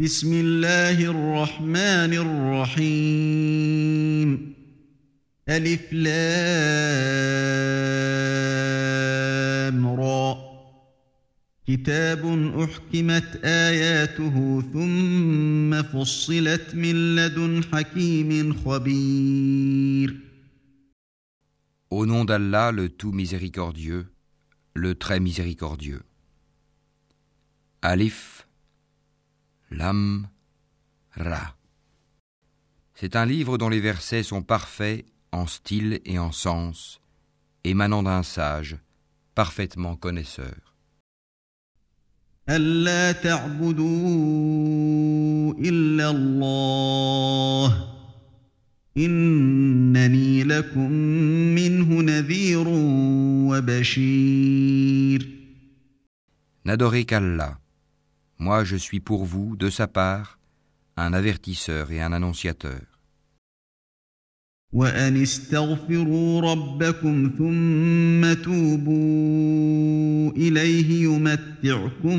بسم الله الرحمن الرحيم. ألف لام را. كتاب أحكمت آياته ثم فصلت من لدن حكيم خبير. Au nom d'Allah, le tout miséricordieux, le très miséricordieux. Alif, Lam, Ra. C'est un livre dont les versets sont parfaits en style et en sens, émanant d'un sage, parfaitement connaisseur. ألا تعبدوا إلا الله إنني لكم منه نذير وبشير N'adorez qu'Allah. Moi je suis pour vous, de sa part, un avertisseur et un annonciateur. وأن استغفروا ربكم ثم توبوا إليه يمتعكم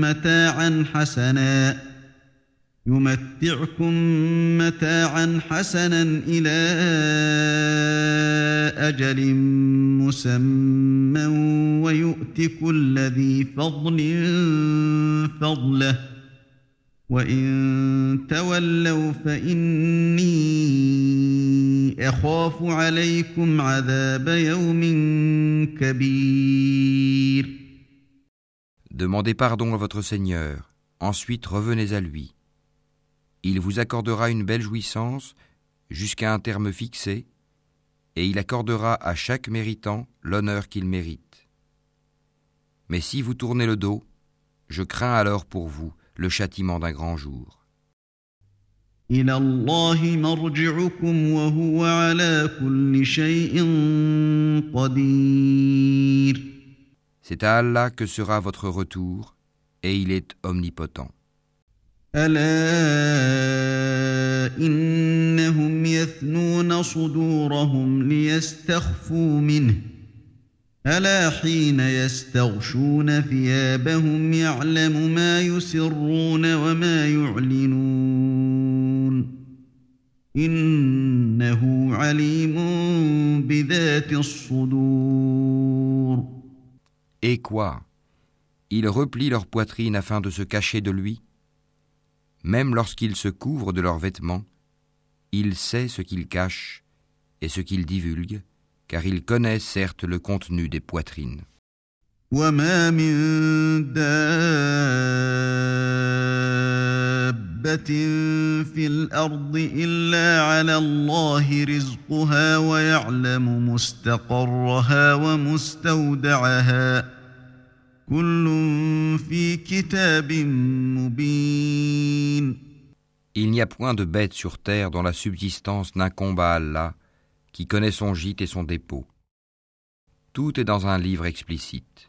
متاعا حسنا يمتعكم متاعا حسنا إلى أجل مسمى ويؤت كل ذي فضل فضله. وإن تولوا فإني أخاف عليكم عذاب يوم كبير. Demandez pardon à votre Seigneur, ensuite revenez à lui. Il vous accordera une belle jouissance jusqu'à un terme fixé, et il accordera à chaque méritant l'honneur qu'il mérite. Mais si vous tournez le dos, je crains alors pour vous le châtiment d'un grand jour. C'est à Allah que sera votre retour, et il est omnipotent. ألا إنهم يثنون صدورهم ليستخفوا منه ألا حين يستغشون ثيابهم يعلم ما يسرون وما يعلنون إنه عليم بذات الصدور. Et quoi? Ils replient leur poitrine afin de se cacher de lui? Même lorsqu'ils se couvrent de leurs vêtements, il sait ce qu'ils cachent et ce qu'ils divulguent, car il connaît certes le contenu des poitrines. وما من دابة في الأرض إلا على الله رزقها ويعلم مستقرها ومستودعها Il n'y a point de bête sur terre dont la subsistance n'incombe à Allah, qui connaît son gîte et son dépôt. Tout est dans un livre explicite.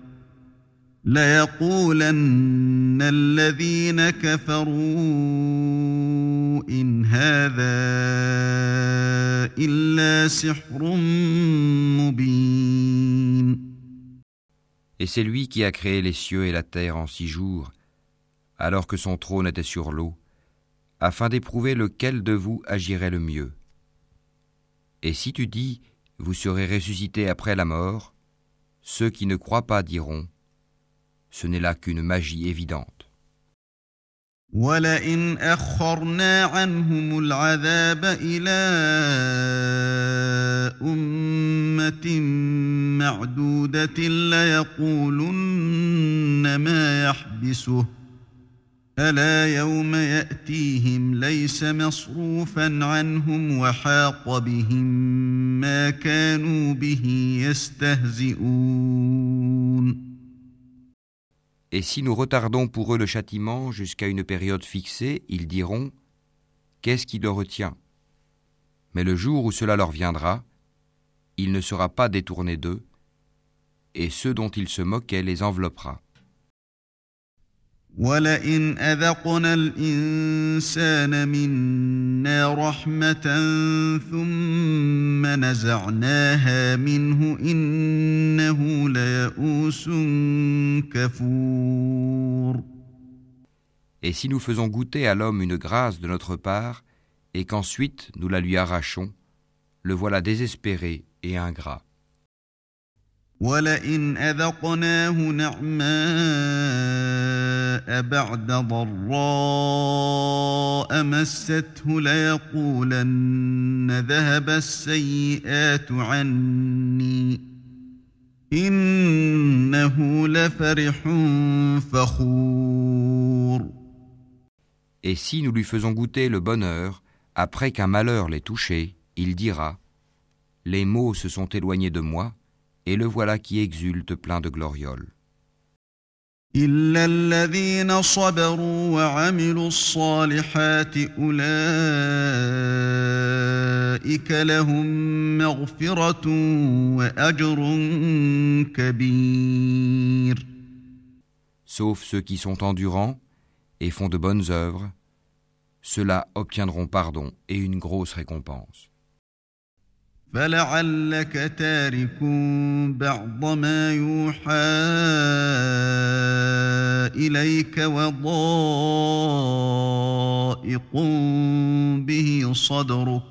ليقولن الذين كفروا إن هذا إلا سحر مبين Et c'est lui qui a créé les cieux et la terre en six jours, alors que son trône était sur l'eau, afin d'éprouver lequel de vous agirait le mieux. Et si tu dis, vous serez ressuscités après la mort, ceux qui ne croient pas diront, ce n'est là qu'une magie évidente. ولئن أخرنا عنهم العذاب إلى أمة معدودة ليقولن ما يحبسه ألا يوم يأتيهم ليس مصروفا عنهم وحاق بهم ما كانوا به يستهزئون Et si nous retardons pour eux le châtiment jusqu'à une période fixée, ils diront Qu'est-ce qui le retient? Mais le jour où cela leur viendra, il ne sera pas détourné d'eux, et ceux dont ils se moquaient les enveloppera. ولئن أذقنا الإنسان منا رحمة ثم نزعناها منه إنه ليئوس كفور Et si nous faisons goûter à l'homme une grâce de notre part, et qu'ensuite nous la lui arrachons, le voilà désespéré et ingrat. ولئن أذقناه نعماء بعد ضراء مسته ليقولن ذهب السيئات عني إنه لفرح فخور Et si nous lui faisons goûter le bonheur, après qu'un malheur l'ait touché, il dira Les maux se sont éloignés de moi, et le voilà qui exulte plein de glorioles. Sauf ceux qui sont endurants et font de bonnes œuvres, ceux-là obtiendront pardon et une grosse récompense. فلعلك تارك بعض ما يوحى إليك وضائق به صدرك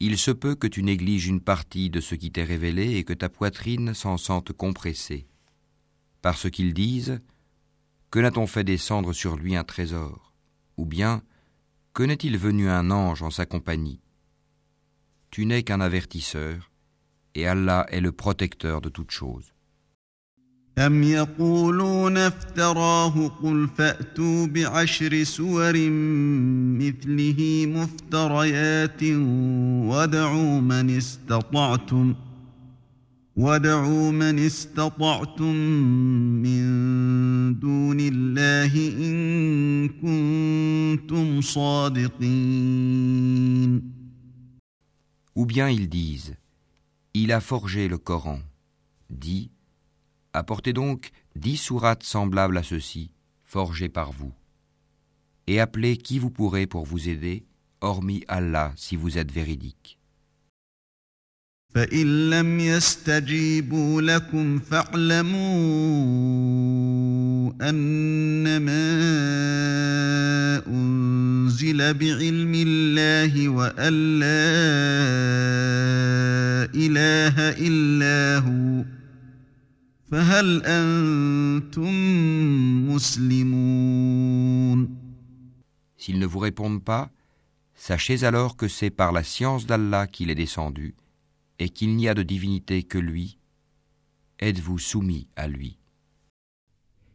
Il se peut que tu négliges une partie de ce qui t'est révélé et que ta poitrine s'en sente compressée. Par ce qu'ils disent, que n'a-t-on fait descendre sur lui un trésor? Ou bien, que n'est-il venu un ange en sa compagnie? Tu n'es qu'un avertisseur, et Allah est le protecteur de toutes choses. أم يقولون افتراه قل فأتوا بعشر سور مثله مفتريات ودعوا من استطعتم ودعوا من استطعتم من دون الله إن كنتم صادقين Ou bien ils disent Il a forgé le Coran. Dit Apportez donc dix sourates semblables à ceux-ci, forgées par vous. Et appelez qui vous pourrez pour vous aider, hormis Allah si vous êtes véridique. فإن لم يستجيبوا لكم فاعلموا أنما أنزل بعلم الله وأن لا إله إلا هو فهل أنتم مسلمون S'ils ne vous répondent pas, sachez alors que c'est par la science d'Allah qu'il est descendu, et qu'il n'y a de divinité que lui. Êtes-vous soumis à lui?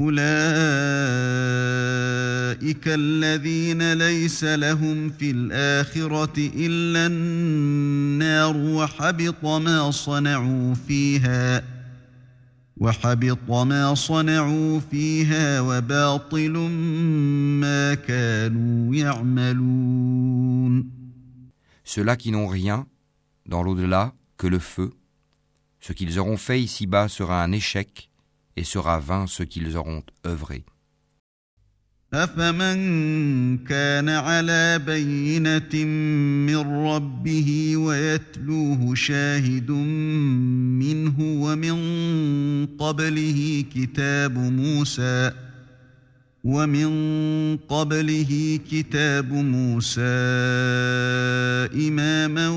أولئك الذين ليس لهم في الآخرة إلا النار وحبط ما صنعوا فيها وحبط ما صنعوا فيها وباطل ما كانوا يعملون Ceux-là qui n'ont rien, dans l'au-delà, que le feu, ce qu'ils auront fait ici-bas sera un échec, et sera vain ce qu'ils auront œuvré. أفمن كان على بينة من ربه ويتلوه شاهد منه ومن قبله كتاب موسى ومن قبله كتاب موسى إماما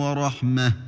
ورحمة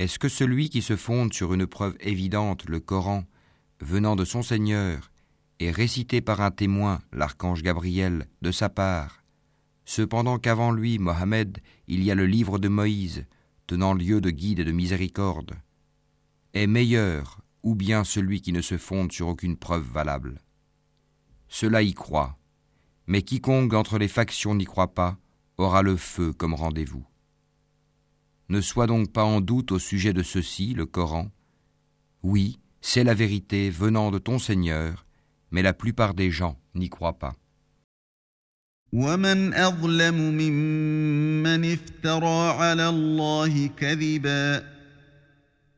Est-ce que celui qui se fonde sur une preuve évidente, le Coran, venant de son Seigneur, et récité par un témoin, l'archange Gabriel, de sa part, cependant qu'avant lui, Mohammed, il y a le livre de Moïse, tenant lieu de guide et de miséricorde, est meilleur ou bien celui qui ne se fonde sur aucune preuve valable? Cela y croit, mais quiconque entre les factions n'y croit pas aura le feu comme rendez-vous. Ne sois donc pas en doute au sujet de ceci, le Coran. Oui, c'est la vérité venant de ton Seigneur, mais la plupart des gens n'y croient pas.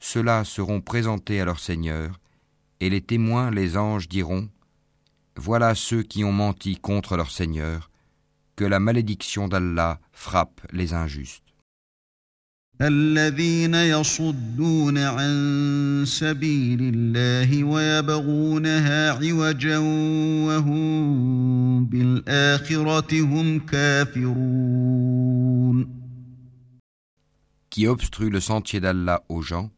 Ceux-là seront présentés à leur Seigneur, et les témoins, les anges, diront Voilà ceux qui ont menti contre leur Seigneur, que la malédiction d'Allah frappe les injustes. الذين يصدون عن سبيل الله ويبغونها عوجا وهم بالآخرة هم كافرون Qui obstrue le sentier d'Allah aux gens,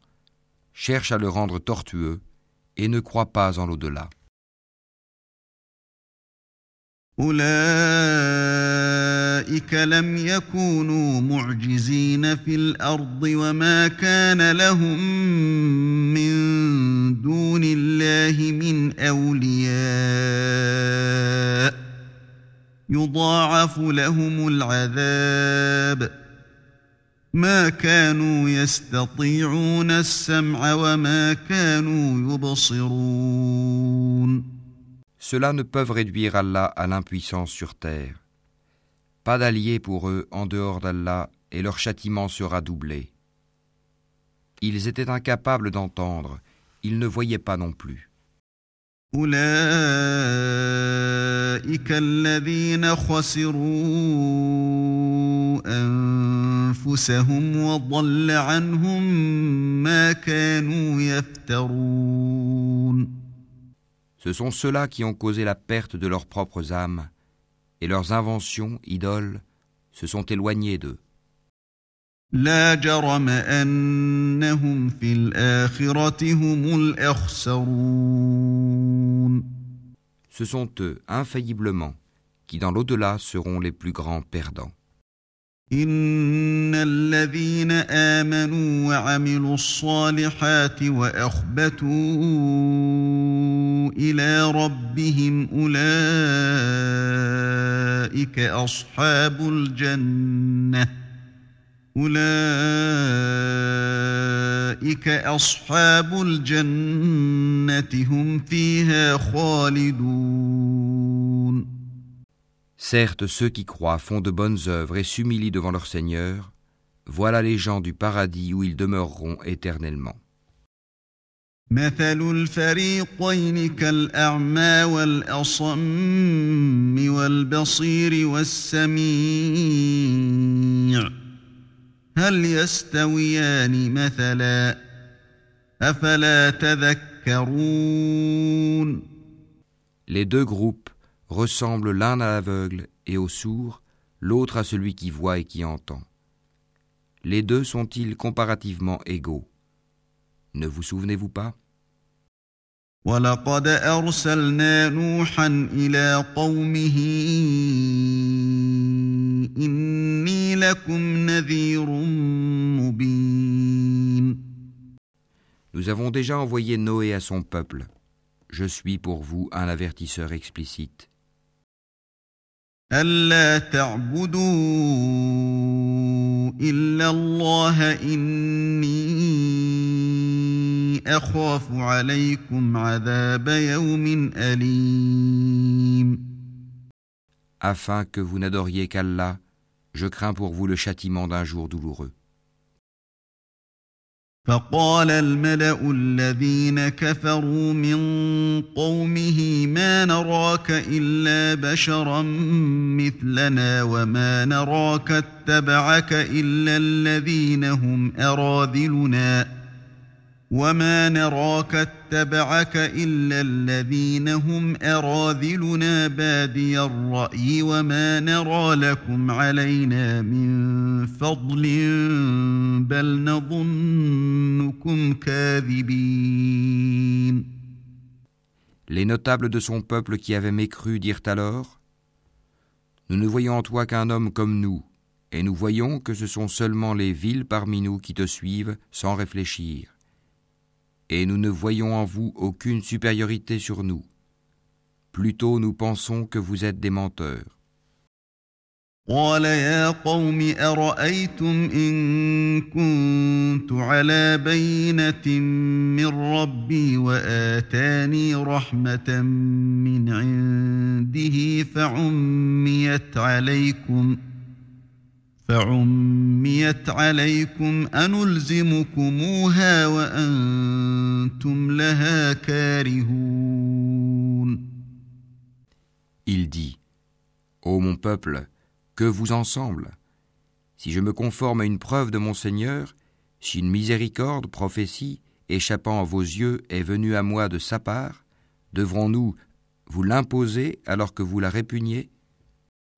cherche à le rendre tortueux et ne croit pas en l'au-delà. أولئك لم يكونوا معجزين في الأرض وما كان لهم من دون الله من أولياء يضاعف لهم العذاب ما كانوا يستطيعون السمع وما كانوا يبصرون Ceux-là ne peuvent réduire Allah à l'impuissance sur terre. Pas d'alliés pour eux en dehors d'Allah, et leur châtiment sera doublé. Ils étaient incapables d'entendre, ils ne voyaient pas non plus. Ce sont ceux-là qui ont causé la perte de leurs propres âmes, et leurs inventions, idoles, se sont éloignées d'eux. لا جرم أنهم في الآخرة هم الأخسرون. Ce sont eux, infailliblement, qui dans l'au-delà seront les plus grands perdants. إن الذين آمنوا وعملوا الصالحات وأخبتوا إلى ربهم أولئك أصحاب الجنة. أولئك أصحاب الجنة هم فيها خالدون Certes, ceux qui croient font de bonnes œuvres et s'humilient devant leur Seigneur, voilà les gens du paradis où ils demeureront éternellement. Les deux groupes ressemblent l'un à l'aveugle et au sourd, l'autre à celui qui voit et qui entend. Les deux sont-ils comparativement égaux? Ne vous souvenez-vous pas? Nous avons déjà envoyé Noé à son peuple. Je suis pour vous un avertisseur explicite. Afin que vous n'adoriez qu'Allah, je crains pour vous le châtiment d'un jour douloureux. فقال الملأ الذين كفروا من قومه ما نراك إلا بشرا مثلنا وما نراك اتبعك إلا الذين هم أراذلنا وما نراك اتبعك إلا الذين هم أراذلنا بادي الرأي وما نرى لكم علينا من فضل بل نظنكم كاذبين Les notables de son peuple qui avaient mécru dirent alors Nous ne voyons en toi qu'un homme comme nous, et nous voyons que ce sont seulement les villes parmi nous qui te suivent sans réfléchir et nous ne voyons en vous aucune supériorité sur nous. Plutôt nous pensons que vous êtes des menteurs. قال يا قوم أرأيتم إن كنت على بينة من ربي وآتاني رحمة من عنده فعميت عليكم ۖ Il dit Ô mon peuple, que vous ensemble. Si je me conforme à une preuve de mon Seigneur, si une miséricorde, prophétie, échappant à vos yeux est venue à moi de sa part, devrons-nous vous l'imposer alors que vous la répugnez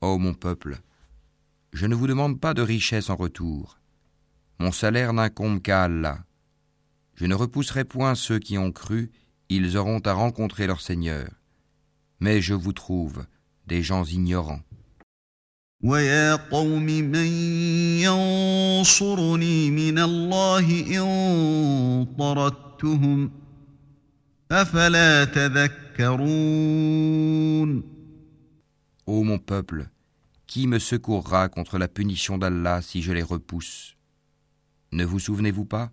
Ô mon peuple, je ne vous demande pas de richesse en retour. Mon salaire n'incombe qu'à Allah. Je ne repousserai point ceux qui ont cru, ils auront à rencontrer leur Seigneur. Mais je vous trouve des gens ignorants. Ô mon peuple, qui me secourra contre la punition d'Allah si je les repousse? Ne vous souvenez-vous pas?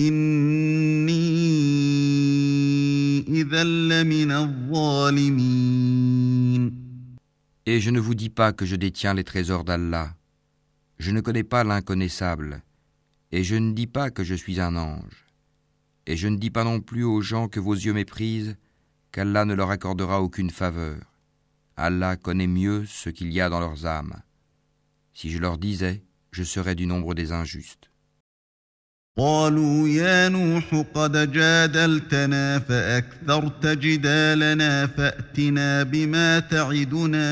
Et je ne vous dis pas que je détiens les trésors d'Allah. Je ne connais pas l'inconnaissable. Et je ne dis pas que je suis un ange. Et je ne dis pas non plus aux gens que vos yeux méprisent qu'Allah ne leur accordera aucune faveur. Allah connaît mieux ce qu'il y a dans leurs âmes. Si je leur disais, je serais du nombre des injustes. قالوا يا نوح قد جادلتنا فأكثرت جدالنا فأتنا بما تعدنا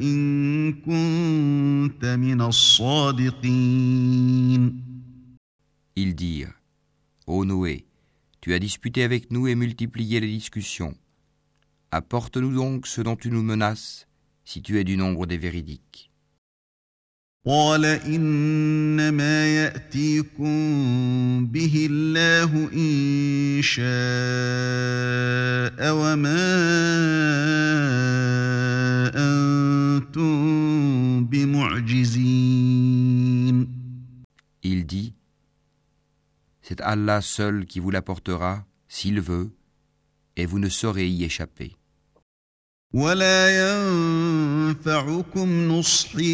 إن كنت من الصادقين Ils dirent Ô Noé, tu as disputé avec nous et multiplié les discussions. Apporte-nous donc ce dont tu nous menaces, si tu es du nombre des véridiques. قال إنما يأتيكم به الله إن شاء وما أنتم بمعجزين Il dit C'est Allah seul qui vous l'apportera, s'il veut, et vous ne saurez y échapper. ولا ينفعكم نصحي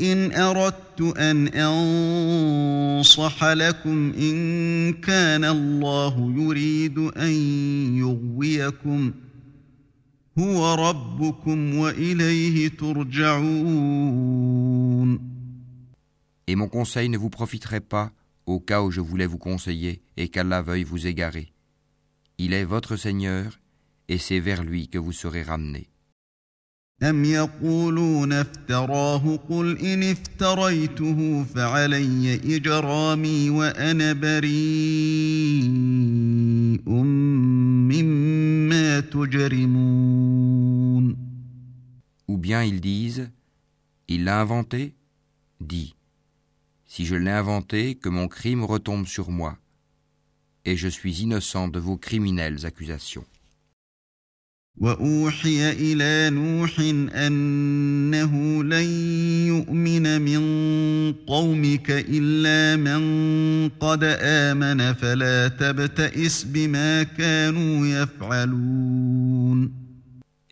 إن أردت أن أنصح لكم إن كان الله يريد أن يغويكم هو ربكم وإليه ترجعون Et mon conseil ne vous profiterait pas au cas où je voulais vous conseiller et qu'Allah veuille vous égarer. Il est votre Seigneur et c'est vers lui que vous serez ramenés. أم يقولون افتراه قل إن افتريته فعلي إجرامي وأنا بريء مما تجرمون Ou bien ils disent Il l'a inventé Dis Si je l'ai inventé, que mon crime retombe sur moi, et je suis innocent de vos criminelles accusations. وأوحي إلى نوح أنه لن يؤمن من قومك إلا من قد آمن فلا تبتئس بما كانوا يفعلون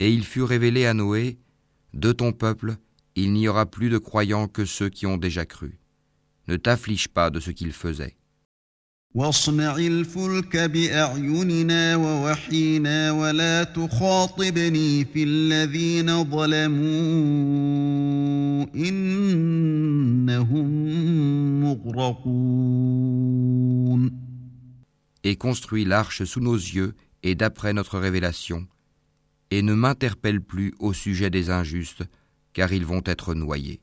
Et il fut révélé à Noé De ton peuple, il n'y aura plus de croyants que ceux qui ont déjà cru. Ne t'afflige pas de ce qu'ils faisaient. واصنع الفلك بأعيننا ووحينا ولا تخاطبني في الذين ظلموا إنهم مغرقون Et construis l'arche sous nos yeux et d'après notre révélation, et ne m'interpelle plus au sujet des injustes, car ils vont être noyés.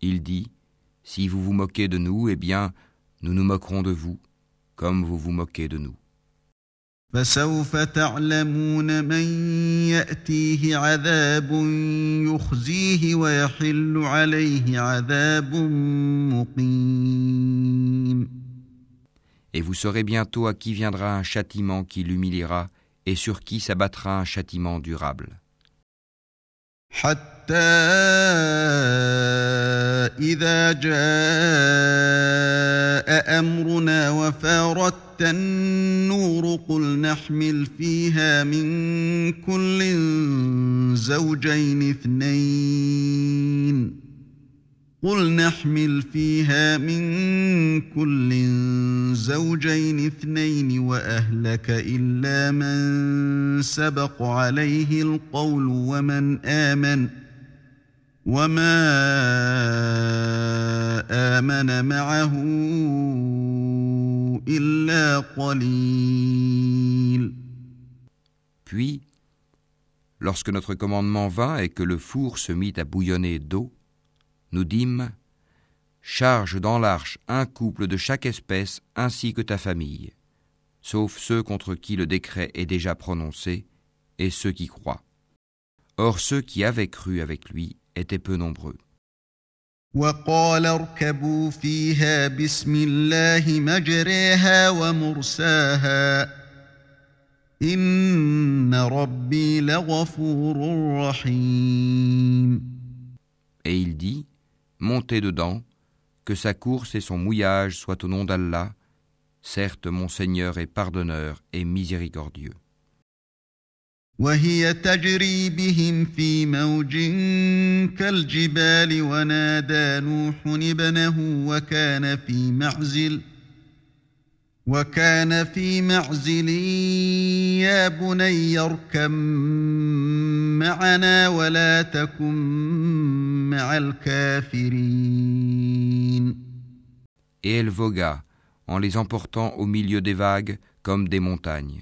Il dit, Si vous vous moquez de nous, eh bien, nous nous moquerons de vous, comme vous vous moquez de nous. فسوف تعلمون من يأتيه عذاب يخزيه ويحل عليه عذاب مقيم Et vous saurez bientôt à qui viendra un châtiment qui l'humiliera, et sur qui s'abattra un châtiment durable. حتى إذا جاء أمرنا وفارت النور قل نحمل فيها من كل زوجين اثنين قل نحمل فيها من كل زوجين اثنين وأهلك إلا من سبق عليه القول ومن آمن وما آمن معه إلا قليل Puis, lorsque notre commandement vint et que le four se mit à bouillonner d'eau, nous dîmes Charge dans l'arche un couple de chaque espèce ainsi que ta famille, sauf ceux contre qui le décret est déjà prononcé, et ceux qui croient. Or ceux qui avaient cru avec lui étaient peu nombreux. وقال اركبوا فيها بسم الله مجريها ومرساها إن ربي لغفور رحيم Et il dit Montez dedans, que sa course et son mouillage soient au nom d'Allah. Certes, mon Seigneur est pardonneur et miséricordieux. وهي تجري بهم في موج كالجبال ونادى نوح ابنه وكان في معزل وكان في معزل يا بني اركم معنا ولا تكن مع الكافرين Et elle vogua, en les emportant au milieu des vagues comme des montagnes.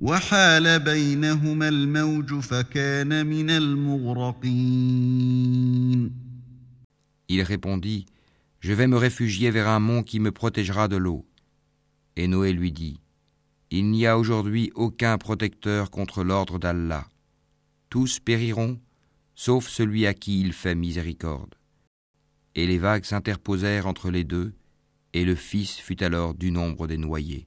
وحال بينهما الموج فكان من المغرقين Il répondit Je vais me réfugier vers un mont qui me protégera de l'eau. Et Noé lui dit Il n'y a aujourd'hui aucun protecteur contre l'ordre d'Allah. Tous périront, sauf celui à qui il fait miséricorde. Et les vagues s'interposèrent entre les deux, et le fils fut alors du nombre des noyés.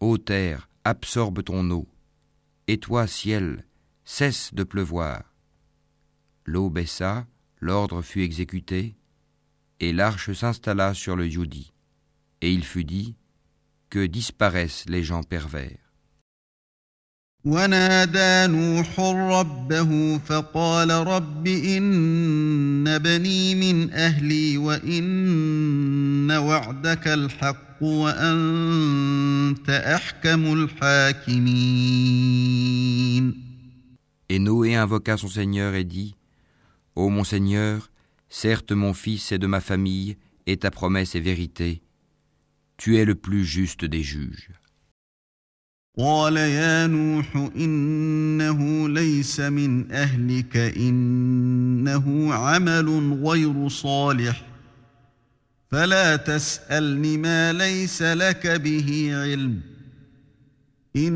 Ô terre, absorbe ton eau, et toi, ciel, cesse de pleuvoir. L'eau baissa, l'ordre fut exécuté, et l'arche s'installa sur le Yudi. Et il fut dit que disparaissent les gens pervers. Et Noé invoqua son Seigneur et dit Ô mon Seigneur, Certes, mon fils est de ma famille, et ta promesse est vérité. Tu es le plus juste des juges. قال يا نوح إنه ليس من أهلك إنه عمل غير صالح. فلا تسألني ما ليس لك به علم. Il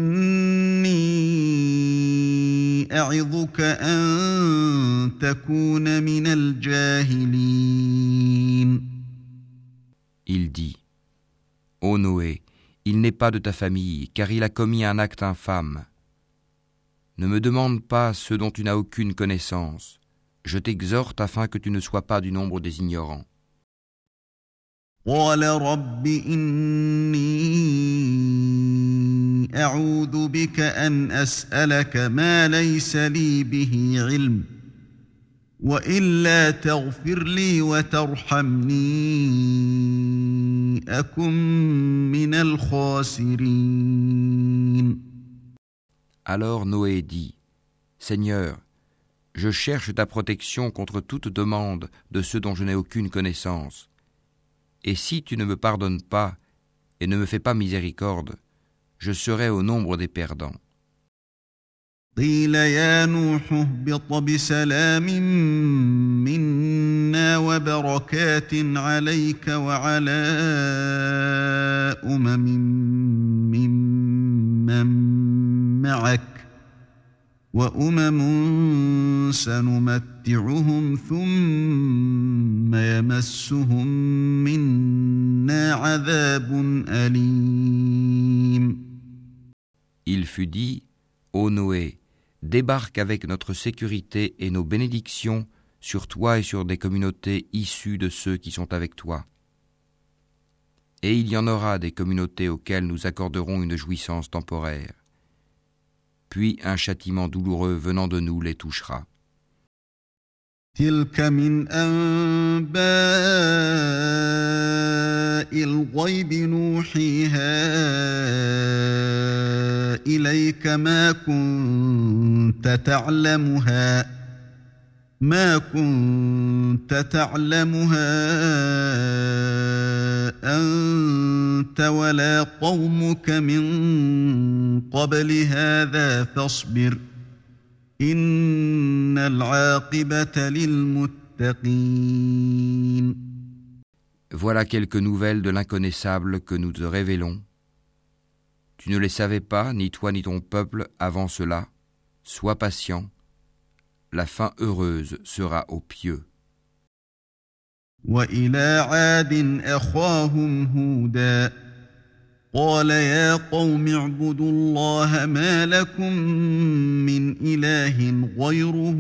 dit Ô Noé, il n'est pas de ta famille, car il a commis un acte infâme. Ne me demande pas ce dont tu n'as aucune connaissance. Je t'exhorte afin que tu ne sois pas du nombre des ignorants. Alors Noé dit, Seigneur, je cherche ta protection contre toute demande de ceux dont je n'ai aucune connaissance. Et si tu ne me pardonnes pas et ne me fais pas miséricorde, je serai au nombre des perdants. وبركات عليك وعلى أمم ممن معك وأمم سنمتعهم ثم يمسهم منا عذاب أليم. Il fut dit, Ô Noé, débarque avec notre sécurité et nos bénédictions sur toi et sur des communautés issues de ceux qui sont avec toi. Et il y en aura des communautés auxquelles nous accorderons une jouissance temporaire. Puis un châtiment douloureux venant de nous les touchera. تلك من أنباء الغيب نوحيها إليك ما كنت تعلمها ما كنت تعلمها أنت ولا قومك من قبل هذا فاصبر ۖ Voilà quelques nouvelles de l'inconnaissable que nous te révélons. Tu ne les savais pas, ni toi ni ton peuple, avant cela. Sois patient. La fin heureuse sera aux pieux. قال يا قوم اعبدوا الله ما لكم من إله غيره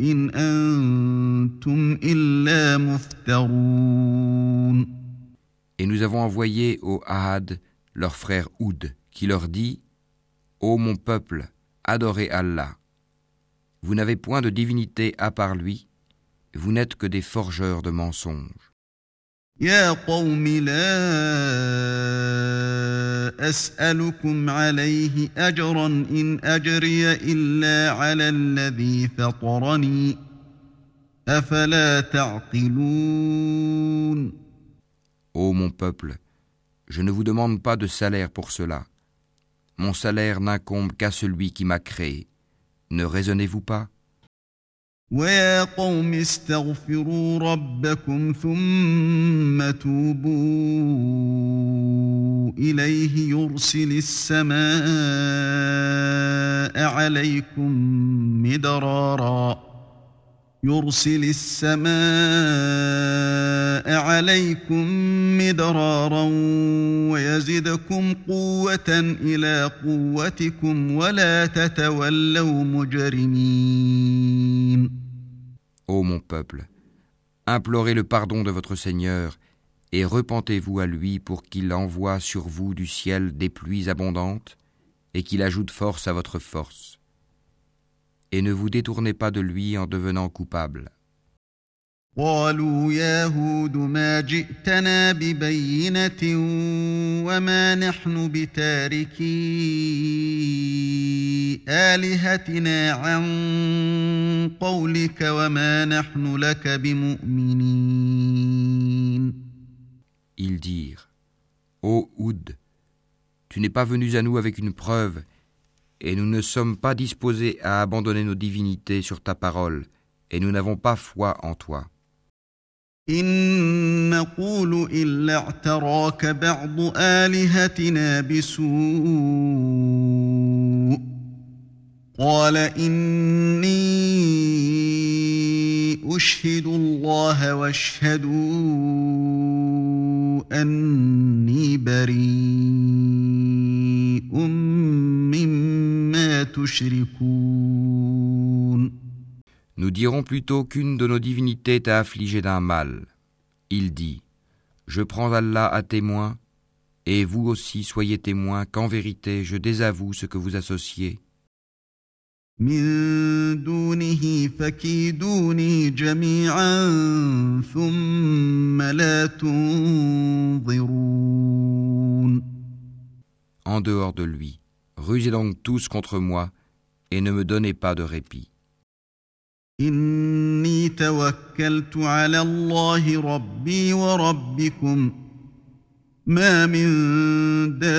إن أنتم إلا مفترون Et nous avons envoyé au Ahad leur frère Oud, qui leur dit Ô mon peuple, adorez Allah. Vous n'avez point de divinité à part lui, vous n'êtes que des forgeurs de mensonges. يا قوم لا أسألكم عليه أجرا إن أجري إلا على الذي فطرني أفلا تعقلون Ô mon peuple, je ne vous demande pas de salaire pour cela. Mon salaire n'incombe qu'à celui qui m'a créé. Ne raisonnez-vous pas ويا قوم استغفروا ربكم ثم توبوا إليه يرسل السماء عليكم مدرارا يرسل السماء عليكم مدرارا ويزدكم قوة إلى قوتكم ولا تتولوا مجرمين Ô mon peuple, implorez le pardon de votre Seigneur et repentez-vous à lui pour qu'il envoie sur vous du ciel des pluies abondantes et qu'il ajoute force à votre force. Et ne vous détournez pas de lui en devenant coupable. Ils dirent Ô Oud, tu n'es pas venu à nous avec une preuve, et nous ne sommes pas disposés à abandonner nos divinités sur ta parole, et nous n'avons pas foi en toi. إن نقول إلا اعتراك بعض آلهتنا بسوء قال إني أشهد الله واشهدوا أني بريء Nous dirons plutôt qu'une de nos divinités t'a affligé d'un mal. Il dit Je prends Allah à témoin, et vous aussi soyez témoins qu'en vérité je désavoue ce que vous associez. En dehors de lui, rusez donc tous contre moi, et ne me donnez pas de répit. إني توكلت على الله ربي وربكم. ما من دابة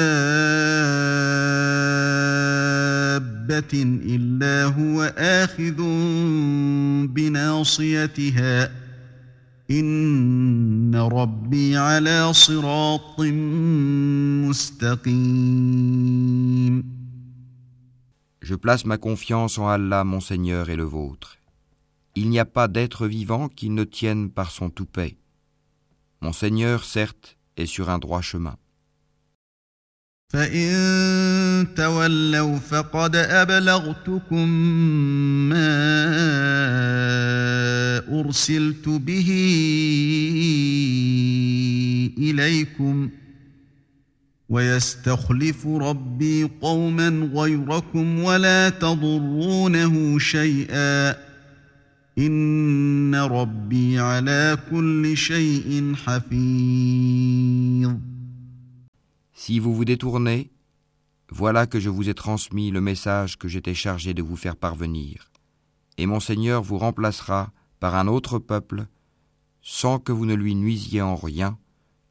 إلا هو آخذ بناصيتها. إن ربي على صراط مستقيم. Je place ma confiance en Allah, mon Seigneur et le vôtre. Il n'y a pas d'être vivant qui ne tienne par son toupet. Mon Seigneur, certes, est sur un droit chemin. ويستخلف ربي قوما غيركم ولا تضرونه شيئا إن ربي على كل شيء حفيظ Si vous vous détournez, voilà que je vous ai transmis le message que j'étais chargé de vous faire parvenir, et mon Seigneur vous remplacera par un autre peuple, sans que vous ne lui nuisiez en rien,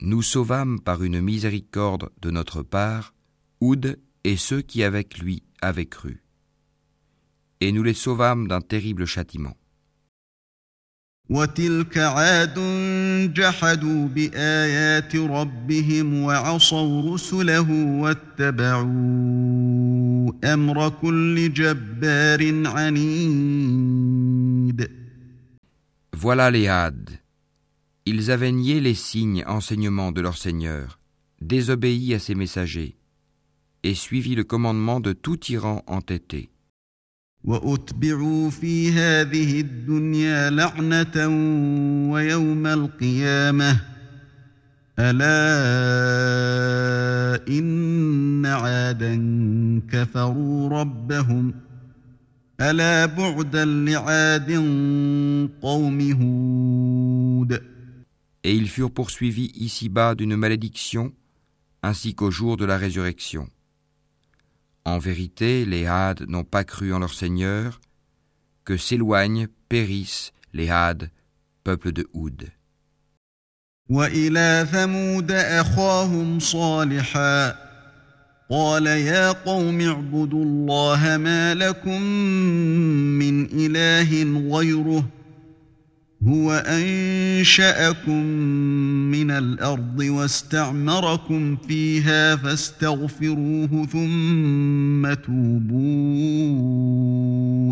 nous sauvâmes par une miséricorde de notre part Oud et ceux qui avec lui avaient cru. Et nous les sauvâmes d'un terrible châtiment. وتلك عاد جحدوا بآيات ربهم وعصوا رسله واتبعوا أمر كل جبار عنيد Voilà les Hades. Ils avaient nié les signes enseignements de leur Seigneur, désobéi à ses messagers, et suivi le commandement de tout tyran entêté. وأتبعوا في هذه الدنيا لعنة ويوم القيامة ألا إن عادا كفروا ربهم ألا بعدا لعاد قوم هود Et ils furent poursuivis ici-bas d'une malédiction, ainsi qu'au jour de la résurrection. En vérité, les Hades n'ont pas cru en leur Seigneur, que s'éloignent, périssent les Hades, peuple de Houd. وإلى ثمود أخاهم صالحا قال يا قوم اعبدوا الله ما لكم من إله غيره هو أنشأكم من الأرض واستعمركم فيها فاستغفروه ثم توبوا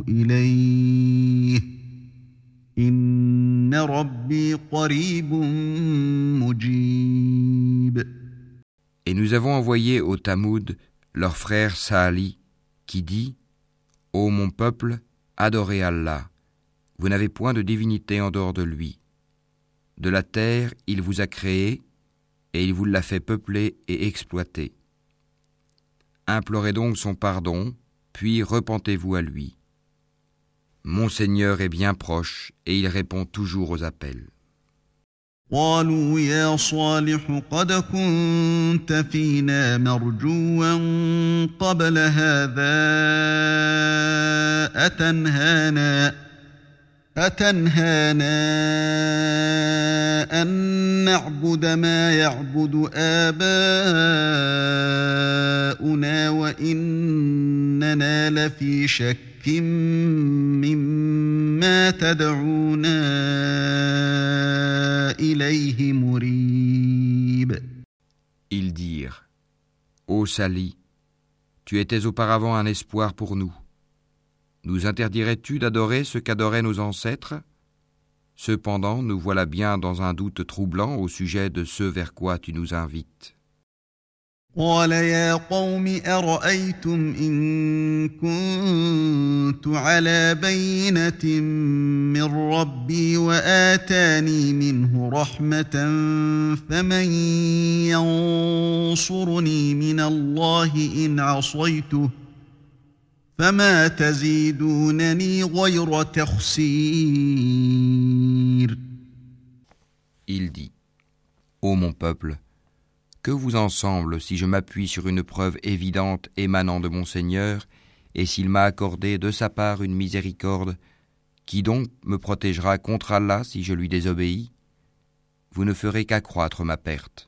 إليه إن ربي قريب مجيب Et nous avons envoyé au Tamoud leur frère Saali, qui dit Ô mon peuple, adorez Allah. Vous n'avez point de divinité en dehors de lui. De la terre, il vous a créé, et il vous l'a fait peupler et exploiter. Implorez donc son pardon, puis repentez-vous à lui. Mon Seigneur est bien proche, et il répond toujours aux appels. قالوا يا صالح قد كنت فينا مرجوا قبل هذا أتنهانا أتنهانا أن نعبد ما يعبد آباؤنا وإننا لفي شك مما تدعونا إليه مريب Ils dirent Ô Sali, tu étais auparavant un espoir pour nous. Nous interdirais-tu d'adorer ce qu'adoraient nos ancêtres Cependant, nous voilà bien dans un doute troublant au sujet de ce vers quoi tu nous invites. قال يا قوم أرأيتم إن كنت على بينة من ربي وآتاني منه رحمة فمن ينصرني من الله إن عصيته فما تزيدونني غير تخسير Il dit Ô mon peuple, que vous en semble si je m'appuie sur une preuve évidente émanant de mon Seigneur, et s'il m'a accordé de sa part une miséricorde, qui donc me protégera contre Allah si je lui désobéis Vous ne ferez qu'accroître ma perte.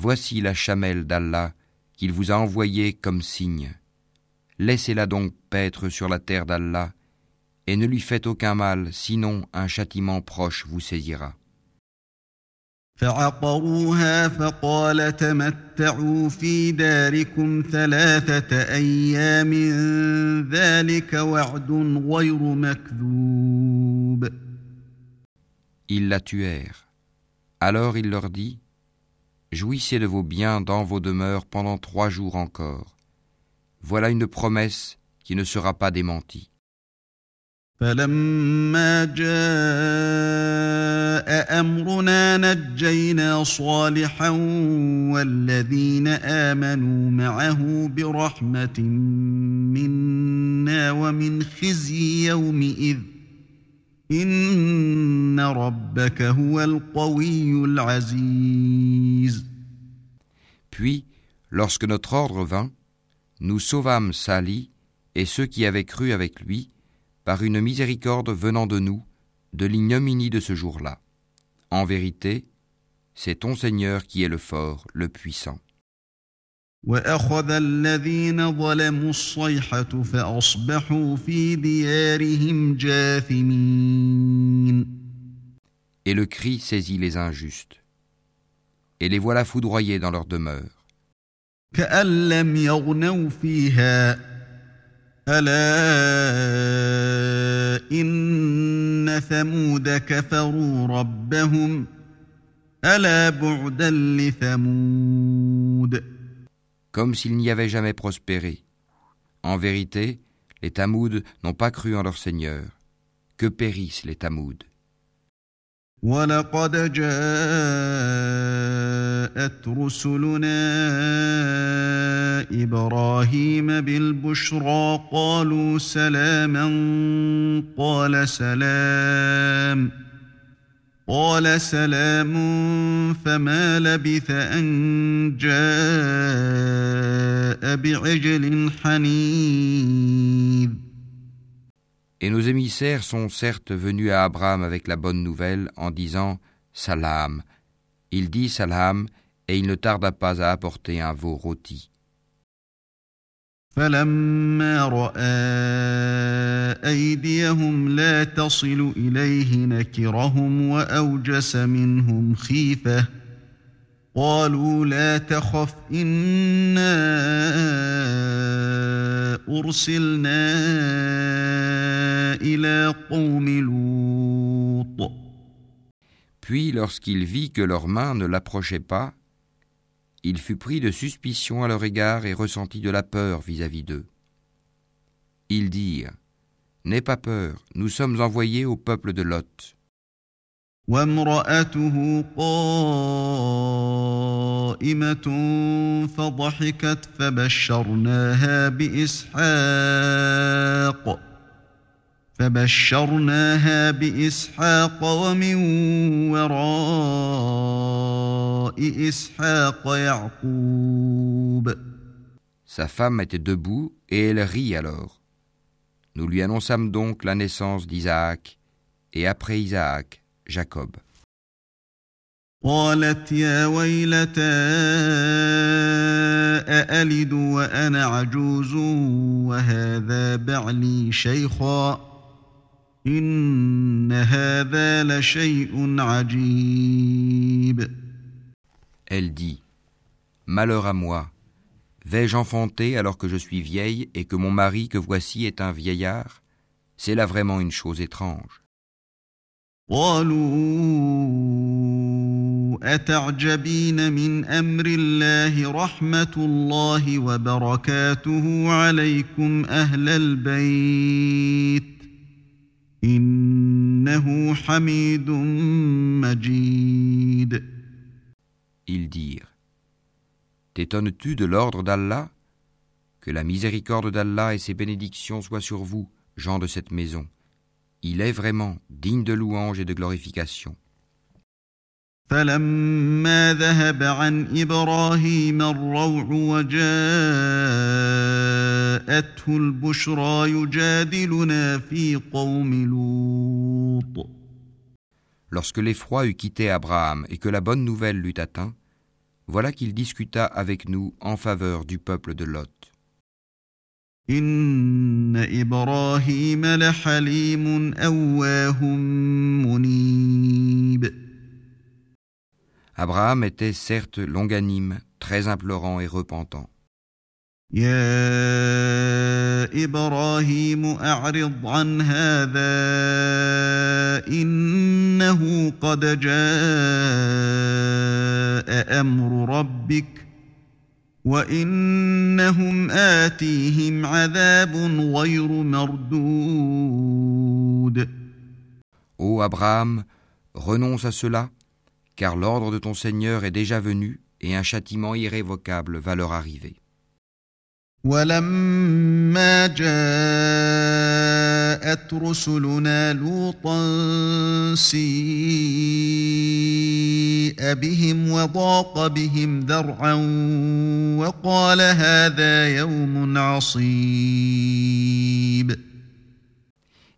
voici la chamelle d'Allah qu'il vous a envoyée comme signe. Laissez-la donc paître sur la terre d'Allah, et ne lui faites aucun mal, sinon un châtiment proche vous saisira. فعقروها فقال تمتعوا في داركم ثلاثة أيام ذلك وعد غير مكذوب Ils la tuèrent. Alors il leur dit Jouissez de vos biens dans vos demeures pendant trois jours encore. Voilà une promesse qui ne sera pas démentie. فلما جاء أمرنا نجينا صالحا والذين آمنوا معه برحمة منا ومن خزي يومئذ Puis, lorsque notre ordre vint, nous sauvâmes Sali et ceux qui avaient cru avec lui par une miséricorde venant de nous, de l'ignominie de ce jour-là. En vérité, c'est ton Seigneur qui est le fort, le puissant. وأخذ الذين ظلموا الصيحة فأصبحوا في ديارهم جاثمين Et le cri saisit les injustes. Et les voilà foudroyés dans leur demeure. كأن لم يغنوا فيها ألا إن ثمود كفروا ربهم ألا بعدا لثمود Comme s'ils n'y avaient jamais prospéré. En vérité, les Tamouds n'ont pas cru en leur Seigneur. Que périssent les Tamouds. ولقد جاءت رسلنا إبراهيم بالبشرى قالوا سلاما قال سلام قال سلام فما لبث أن جاء بعجل حنيذ Et nos émissaires sont certes venus à Abraham avec la bonne nouvelle en disant Salam. Il dit Salam et il ne tarda pas à apporter un veau rôti. فلما رأى أيديهم لا تصل إليه نكرهم وأوجس منهم خيفة. قالوا لا تخف إنا أرسلنا إلى قوم لوط. Puis lorsqu'il vit que leurs mains ne l'approchaient pas, il fut pris de suspicion à leur égard et ressentit de la peur vis-à-vis d'eux. Ils dirent N'aie pas peur, nous sommes envoyés au peuple de Lot. وامرأته قائمة فضحكت فبشرناها بإسحاق فبشرناها بإسحاق ومن وراء إسحاق يعقوب Sa femme était debout et elle rit alors. Nous lui annonçâmes donc la naissance d'Isaac et après Isaac, Jacob. قالت يا ويلتى أألد وأنا عجوز وهذا بعلي شيخا Elle dit Malheur à moi, vais-je enfanter alors que je suis vieille et que mon mari que voici est un vieillard C'est là vraiment une chose étrange. قالوا أتعجبين من أمر الله رحمة الله وبركاته عليكم أهل البيت إنه حميد مجيد Ils dirent T'étonnes-tu de l'ordre d'Allah? Que la miséricorde d'Allah et ses bénédictions soient sur vous, gens de cette maison. Il est vraiment digne de louange et de glorification. فلما ذهب عن إبراهيم الروع وجاءته البشرى يجادلنا في قوم لوط Lorsque l'effroi eut quitté Abraham et que la bonne nouvelle l'eut atteint, voilà qu'il discuta avec nous en faveur du peuple de Lot. إن إبراهيم لحليم أواه منيب Abraham était certes longanime, très implorant et repentant. يا إبراهيم أعرض عن هذا إنه قد جاء أمر ربك وإنهم آتيهم عذاب غير مردود Ô Abraham, renonce à cela, car l'ordre de ton Seigneur est déjà venu et un châtiment irrévocable va leur arriver. ولما جاءت رسلنا لوطا سيء بهم وضاق بهم ذرعا وقال هذا يوم عصيب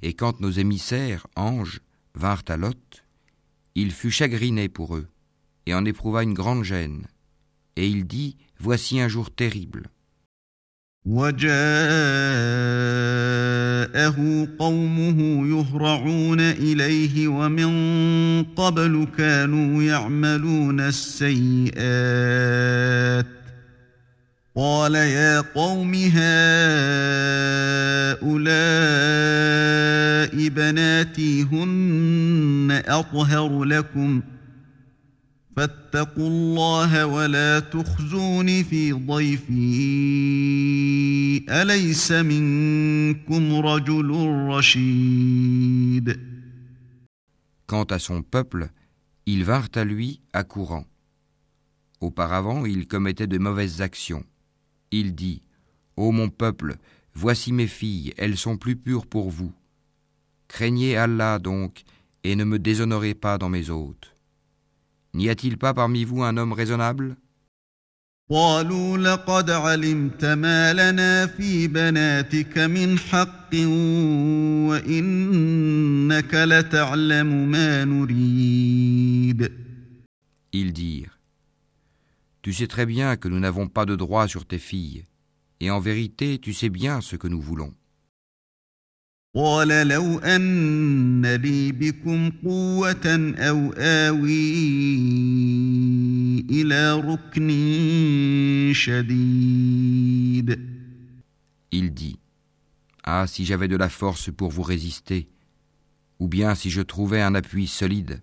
Et quand nos émissaires, anges, vinrent à Lot, il fut chagriné pour eux, et en éprouva une grande gêne. Et il dit, Voici un jour terrible. وجاءه قومه يهرعون إليه ومن قبل كانوا يعملون السيئات قال يا قوم هؤلاء بناتي هن أطهر لكم ۖ فاتقوا الله ولا تخزون في ضيفي أليس منكم رجل رشيد Quant à son peuple, ils vinrent à lui accourant. Auparavant, il commettait de mauvaises actions. Il dit Ô mon peuple, voici mes filles, elles sont plus pures pour vous. Craignez Allah donc, et ne me déshonorez pas dans mes hôtes. N'y a-t-il pas parmi vous un homme raisonnable? Ils dirent Tu sais très bien que nous n'avons pas de droit sur tes filles, et en vérité tu sais bien ce que nous voulons. قال لو أن لي بكم قوة أو آوي إلى ركن شديد Il dit Ah, si j'avais de la force pour vous résister, ou bien si je trouvais un appui solide.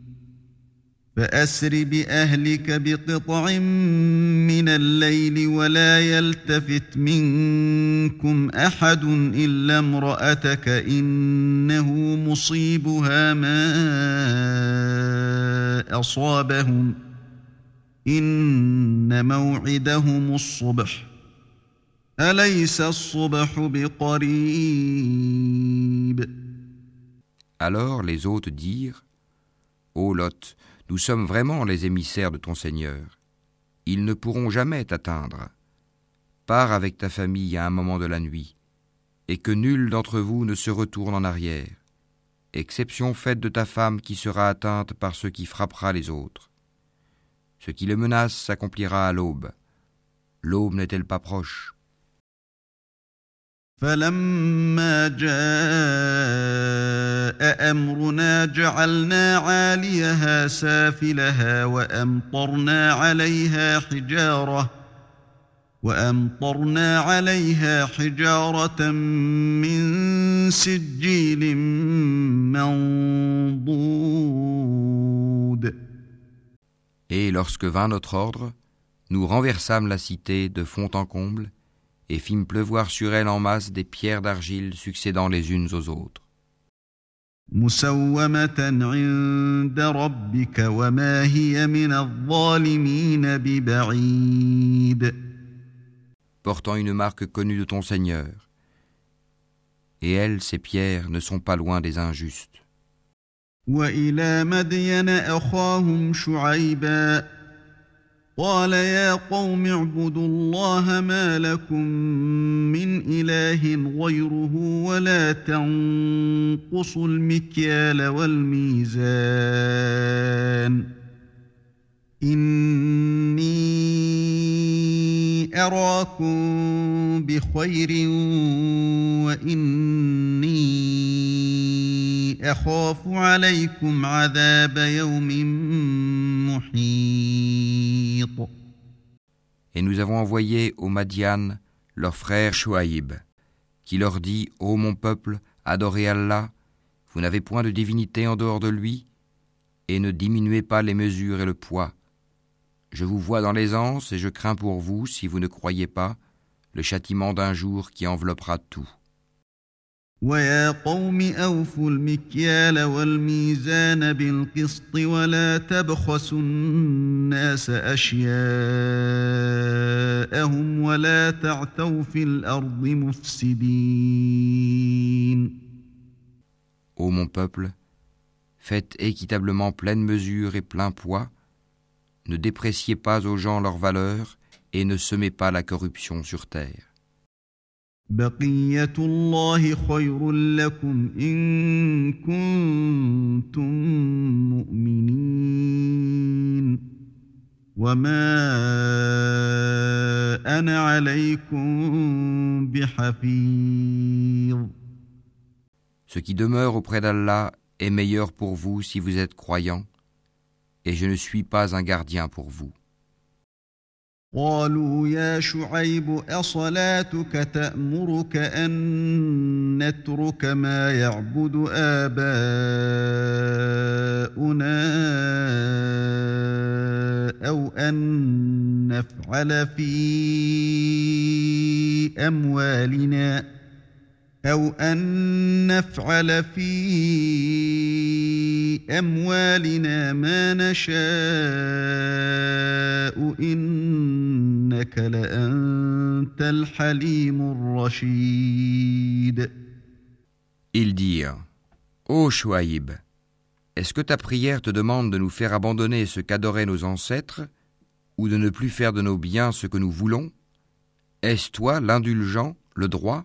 فأسر بأهلك بقطع من الليل ولا يلتفت منكم أحد إلا امرأتك إنه مصيبها ما أصابهم. إن موعدهم الصبح. أليس الصبح بقريب؟ Alors les hôtes dirent Ô Lot, nous sommes vraiment les émissaires de ton Seigneur. Ils ne pourront jamais t'atteindre. Pars avec ta famille à un moment de la nuit, et que nul d'entre vous ne se retourne en arrière, exception faite de ta femme qui sera atteinte par ce qui frappera les autres. Ce qui le menace s'accomplira à l'aube. L'aube n'est-elle pas proche فلما جاء أمرنا جعلنا عاليها سافلها وأمطرنا عليها حجارة وأمطرنا عليها حجارة من سجيل منضود. Et lorsque vint notre ordre, nous renversâmes la cité de fond en comble et fîmes pleuvoir sur elle en masse des pierres d'argile succédant les unes aux autres. Portant une marque connue de ton Seigneur. Et elles, ces pierres, ne sont pas loin des injustes. قال يا قوم اعبدوا الله ما لكم من إله غيره ولا تنقصوا المكيال والميزان. إني أراكم بخير وإني أخاف عليكم عذاب يوم محيط Et nous avons envoyé au Madian leur frère Shuaïb, qui leur dit Ô mon peuple, adorez Allah, vous n'avez point de divinité en dehors de lui, et ne diminuez pas les mesures et le poids. Je vous vois dans l'aisance et je crains pour vous, si vous ne croyez pas, le châtiment d'un jour qui enveloppera tout. ويا قوم أوفوا المكيال والميزان بالقسط ولا تبخسوا الناس أشياءهم ولا تعثوا في الأرض مفسدين Ô mon peuple, faites équitablement pleine mesure et plein poids, ne dépréciez pas aux gens leur valeur et ne semez pas la corruption sur terre. Ce qui demeure auprès d'Allah est meilleur pour vous si vous êtes croyant. Et je ne suis pas un gardien pour vous. قالوا يا شعيب أصلاتك تأمرك أن نترك ما يعبد آباؤنا أو أن نفعل في أموالنا أو أن نفعل في أموالنا ما نشاء إنك لأنت الحليم الرشيد Ils dirent Ô Chouaïb, est-ce que ta prière te demande de nous faire abandonner ce qu'adoraient nos ancêtres, ou de ne plus faire de nos biens ce que nous voulons Est-ce toi l'indulgent, le droit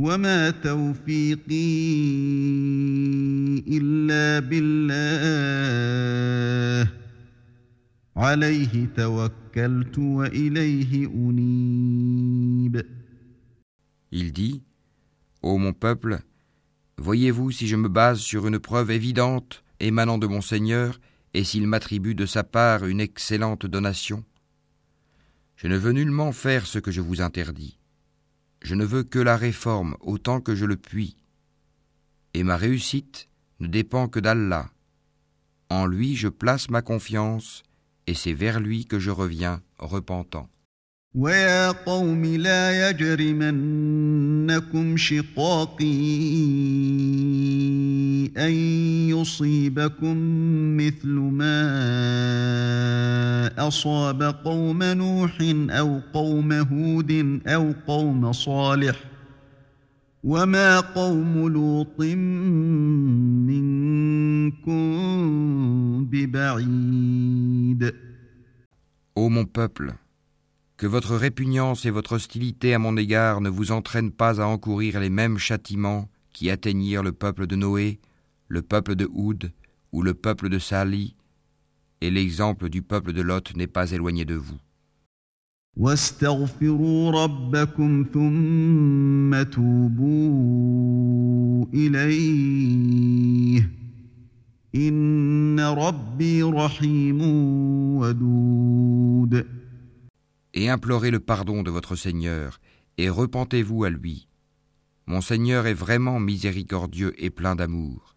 وما توفيقي إلا بالله عليه توكلت وإليه أنيب Il dit Ô mon peuple, voyez-vous si je me base sur une preuve évidente émanant de mon Seigneur et s'il m'attribue de sa part une excellente donation Je ne veux nullement faire ce que je vous interdis. Je ne veux que la réforme autant que je le puis. Et ma réussite ne dépend que d'Allah. En lui je place ma confiance, et c'est vers lui que je reviens repentant. ويا قوم لا يجرمنكم شقاقي أن يصيبكم مثل ما أصاب قوم نوح أو قوم هود أو قوم صالح وما قوم لوط منكم ببعيد Ô mon peuple, que votre répugnance et votre hostilité à mon égard ne vous entraînent pas à encourir les mêmes châtiments qui atteignirent le peuple de Noé, le peuple de Houd ou le peuple de Sali, et l'exemple du peuple de Lot n'est pas éloigné de vous. واستغفروا ربكم ثم توبوا إليه إن ربي رحيم ودود Et implorez le pardon de votre Seigneur, et repentez-vous à lui. Mon Seigneur est vraiment miséricordieux et plein d'amour.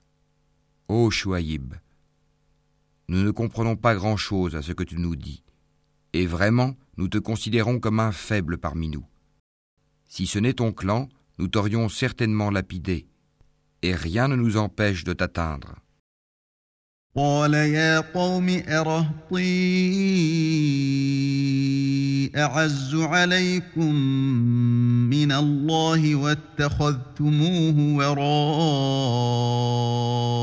Ô Chouaïb, nous ne comprenons pas grand-chose à ce que tu nous dis, et vraiment nous te considérons comme un faible parmi nous. Si ce n'est ton clan, nous t'aurions certainement lapidé, et rien ne nous empêche de t'atteindre. قال يا قوم أرهطي أعز عليكم من الله واتخذتموه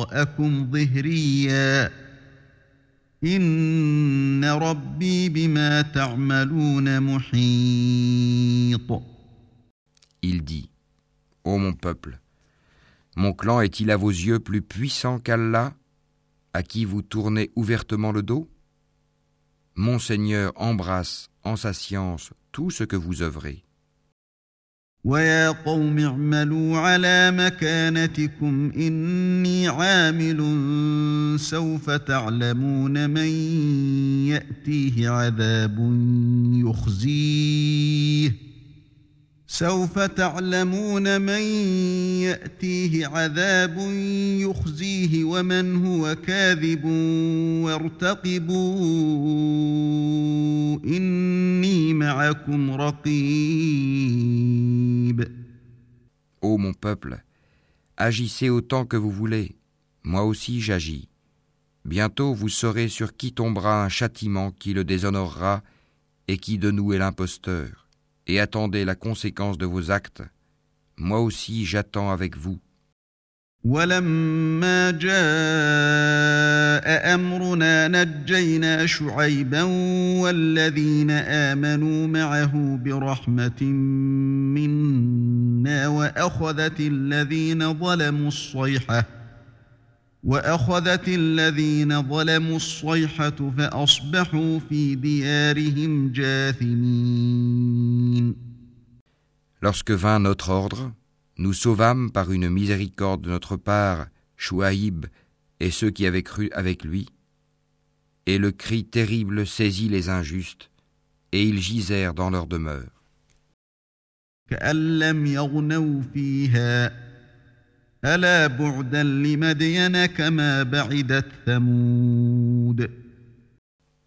وراءكم ظهريا. إن ربي بما تعملون محيط. Il dit Ô mon peuple, mon clan est-il à vos yeux plus puissant qu'Allah, à qui vous tournez ouvertement le dos Mon Seigneur embrasse en sa science tout ce que vous œuvrez. ويا قوم اعملوا على مكانتكم إني عامل سوف تعلمون من يأتيه عذاب يخزيه سوف تعلمون من يأتيه عذاب يخزيه ومن هو كاذب وارتقبوا إني معكم رقيب Ô mon peuple, agissez autant que vous voulez, moi aussi j'agis. Bientôt vous saurez sur qui tombera un châtiment qui le déshonorera et qui de nous est l'imposteur. Et attendez la conséquence de vos actes. Moi aussi j'attends avec vous. ولما جاء امرنا نجينا شعيبا والذين امنوا معه برحمه منا واخذت الذين ظلموا الصيحه واخذت الذين ظلموا الصيحه فاصبحوا في ديارهم جاثمين Lorsque vint notre ordre, nous sauvâmes par une miséricorde de notre part Chouaïb et ceux qui avaient cru avec lui, et le cri terrible saisit les injustes, et ils gisèrent dans leur demeure.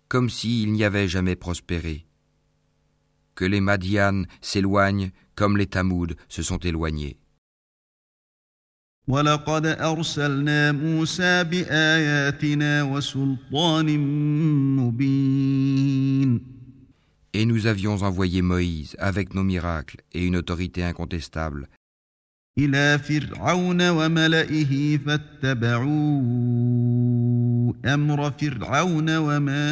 Comme s'il n'y avait jamais prospéré. Que les Madianes s'éloignent comme les Tamouds se sont éloignés. ولقد أرسلنا موسى بآياتنا وسلطان مبين Et nous avions envoyé Moïse avec nos miracles et une autorité incontestable إلى فرعون وملئه فاتبعوا أمر فرعون وما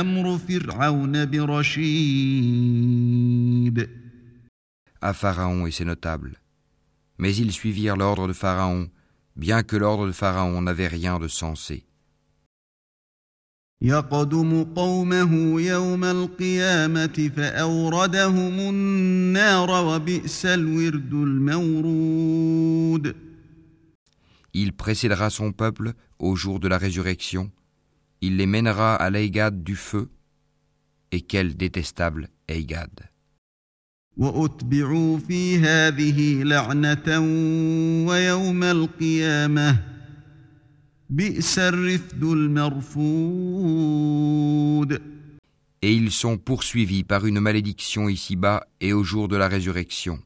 أمر فرعون برشيد à Pharaon et ses notables. Mais ils suivirent l'ordre de Pharaon, bien que l'ordre de Pharaon n'avait rien de sensé. يقدم قومه يوم القيامة فأوردهم النار وبئس الورد المورود Il précédera son peuple au jour de la résurrection, il les mènera à l'Aïgad du feu, et quel détestable Aïgad. Et ils sont poursuivis par une malédiction ici-bas et au jour de la résurrection.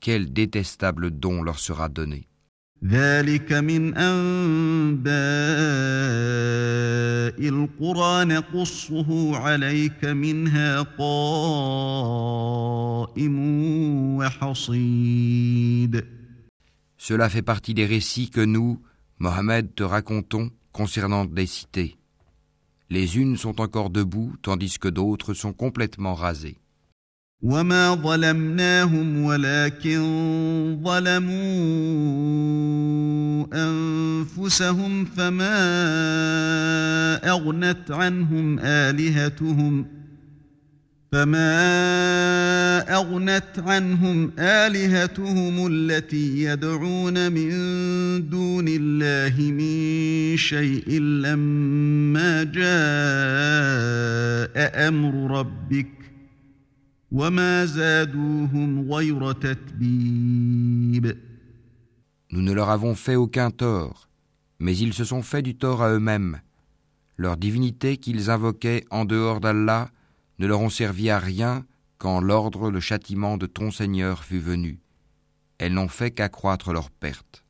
Quel détestable don leur sera donné. ذلك من أنباء القرى نقصه عليك منها قائم وحصيد Cela fait partie des récits que nous, Mohammed, te racontons concernant des cités. Les unes sont encore debout, tandis que d'autres sont complètement rasées. وما ظلمناهم ولكن ظلموا انفسهم فما اغنت عنهم الهتهم فما اغنت عنهم الهتهم التي يدعون من دون الله من شيء لما جاء أمر ربك Nous ne leur avons fait aucun tort, mais ils se sont fait du tort à eux-mêmes. Leur divinité qu'ils invoquaient en dehors d'Allah ne leur ont servi à rien quand l'ordre, le châtiment de ton Seigneur fut venu. Elles n'ont fait qu'accroître leur perte.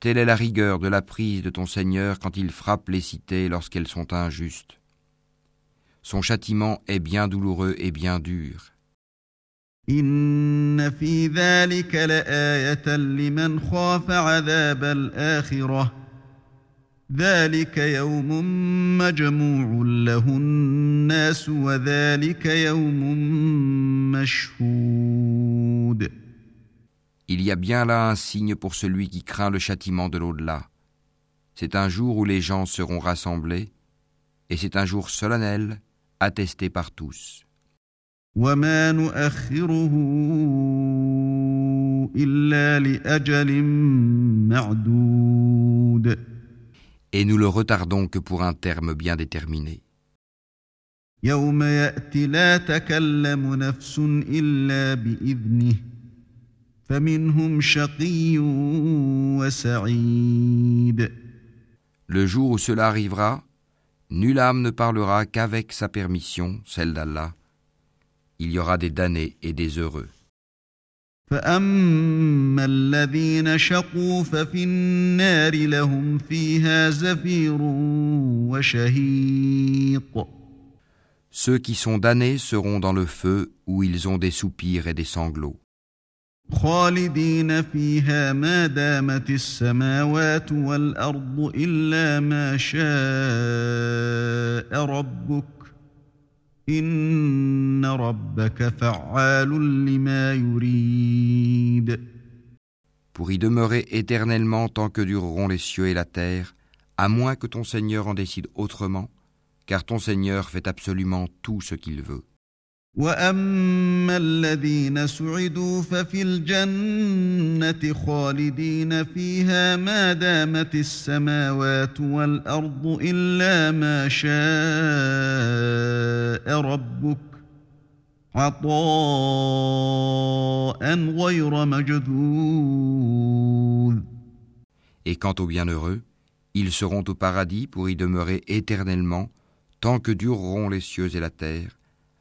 Telle est la rigueur de la prise de ton Seigneur quand il frappe les cités lorsqu'elles sont injustes. Son châtiment est bien douloureux et bien dur. Il y a bien là un signe pour celui qui craint le châtiment de l'au-delà. C'est un jour où les gens seront rassemblés, et c'est un jour solennel, attesté par tous. Et nous le retardons que pour un terme bien déterminé. Le jour où cela arrivera, nulle âme ne parlera qu'avec sa permission, celle d'Allah. Il y aura des damnés et des heureux. فأما الذين شقوا ففي النار لهم فيها زفير وشهيق Ceux qui sont damnés seront dans le feu où ils ont des soupirs et des sanglots. خالدين فيها ما دامت السماوات والأرض إلا ما شاء ربك Pour y demeurer éternellement tant que dureront les cieux et la terre, à moins que ton Seigneur en décide autrement, car ton Seigneur fait absolument tout ce qu'il veut. واما الذين سعدوا ففي الجنه خالدين فيها ما دامت السماوات والارض الا ما شاء ربك عطاء غير مجذوذ Et quant aux bienheureux, ils seront au paradis pour y demeurer éternellement tant que dureront les cieux et la terre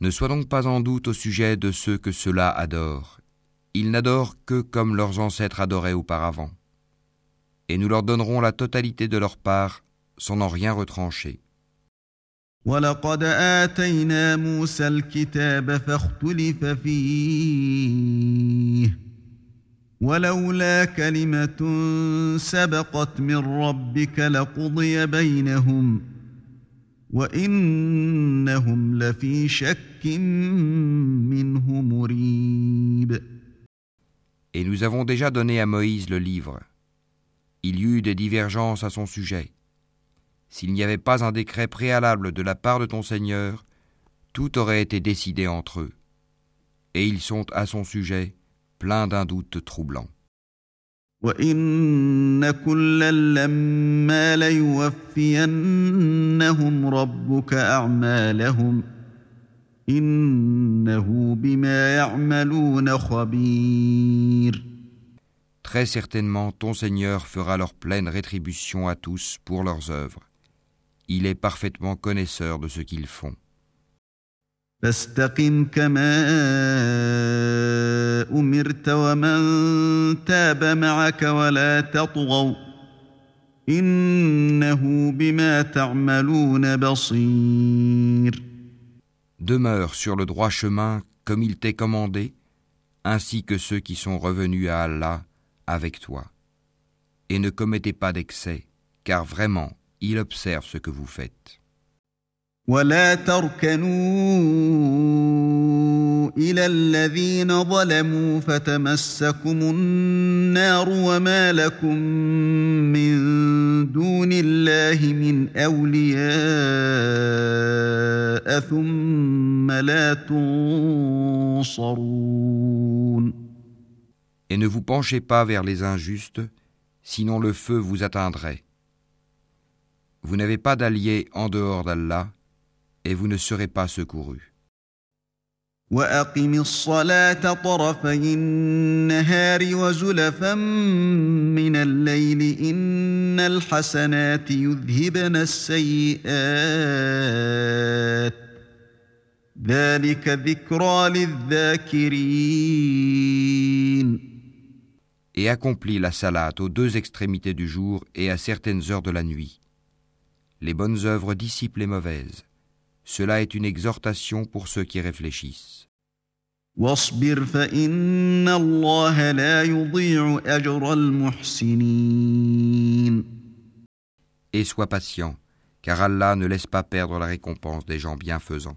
Ne sois donc pas en doute au sujet de ceux que ceux-là adorent. Ils n'adorent que comme leurs ancêtres adoraient auparavant. Et nous leur donnerons la totalité de leur part sans en rien retrancher. ولولا كلمة سبقت من ربك لقضي بينهم وإنهم لفي شك منه مريب Et nous avons déjà donné à Moïse le livre. Il y eut des divergences à son sujet. S'il n'y avait pas un décret préalable de la part de ton Seigneur, tout aurait été décidé entre eux, et ils sont à son sujet pleins d'un doute troublant. وإن كلا لما ليوفينهم ربك أعمالهم إنه بما يعملون خبير Très certainement, ton Seigneur fera leur pleine rétribution à tous pour leurs œuvres. Il est parfaitement connaisseur de ce qu'ils font. فاستقم كما أمرت ومن تاب معك ولا تطغوا إنه بما تعملون بصير Demeure sur le droit chemin comme il t'est commandé, ainsi que ceux qui sont revenus à Allah avec toi. Et ne commettez pas d'excès, car vraiment, il observe ce que vous faites. ولا تركنوا إلى الذين ظلموا فتمسكم النار وما لكم من دون الله من أولياء ثم لا تنصرون Et ne vous penchez pas vers les injustes, sinon le feu vous atteindrait. Vous n'avez pas d'alliés en dehors d'Allah, et vous ne serez pas secourus. وأقم الصلاة طرفي النهار وزلفا من الليل إن الحسنات يذهبن السيئات ذلك ذكرى للذاكرين Et accomplis la salate aux deux extrémités du jour et à certaines heures de la nuit. Les bonnes œuvres dissipent les mauvaises. Cela est une exhortation pour ceux qui réfléchissent. Et sois patient, car Allah ne laisse pas perdre la récompense des gens bienfaisants.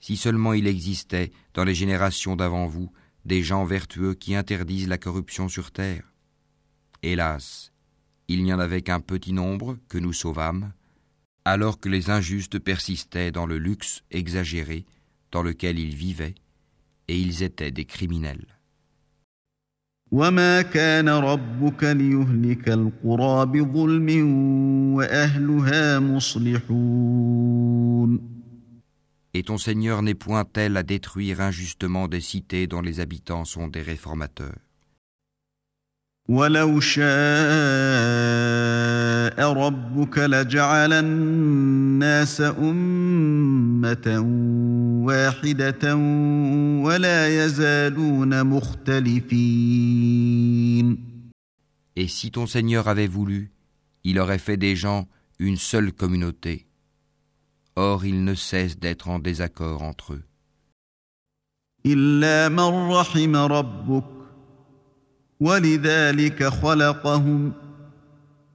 Si seulement il existait, dans les générations d'avant vous, des gens vertueux qui interdisent la corruption sur terre. Hélas, il n'y en avait qu'un petit nombre que nous sauvâmes, alors que les injustes persistaient dans le luxe exagéré dans lequel ils vivaient, et ils étaient des criminels. وما كان ربك ليهلك القرى بظلم وأهلها مصلحون Et ton Seigneur n'est point tel à détruire injustement des cités dont les habitants sont des réformateurs. ولو شاء ربك لجعل الناس أمة واحدة ولا يزالون مختلفين Et si ton Seigneur avait voulu, il aurait fait des gens une seule communauté. Or ils ne cessent d'être en désaccord entre eux. إلا من رحم ربك ولذلك خلقهم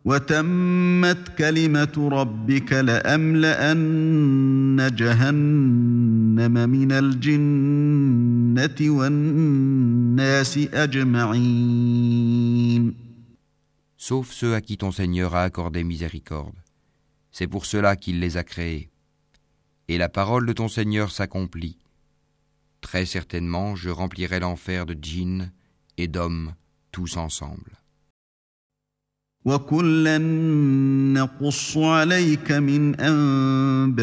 وتمت كلمة ربك لأملأن جهنم من الجنة والناس أجمعين Sauf ceux à qui ton Seigneur a accordé miséricorde. C'est pour cela qu'il les a créés. Et la parole de ton Seigneur s'accomplit. Très certainement, je remplirai l'enfer de djinns et d'hommes tous ensemble. وكلا نقص عليك من أنباء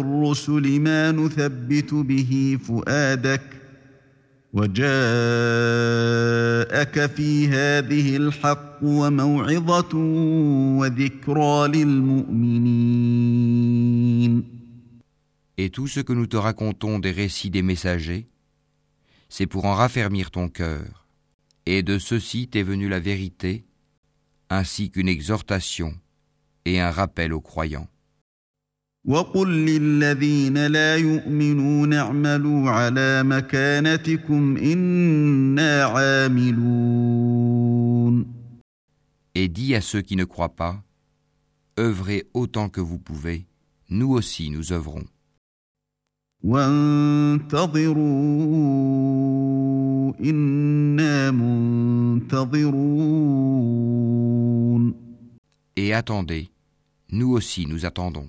الرسل ما نثبت به فؤادك وجاءك في هذه الحق وموعظة وذكرى للمؤمنين Et tout ce que nous te racontons des récits des messagers, c'est pour en raffermir ton cœur. Et de ceci t'est venue la vérité, ainsi qu'une exhortation et un rappel aux croyants. وقل للذين لا يؤمنون اعملوا على مكانتكم إنا عاملون Et dis à ceux qui ne croient pas, œuvrez autant que vous pouvez, nous aussi nous œuvrons. وانتظروا إنا منتظرون Et attendez, nous aussi nous attendons.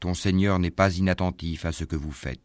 Ton Seigneur n'est pas inattentif à ce que vous faites.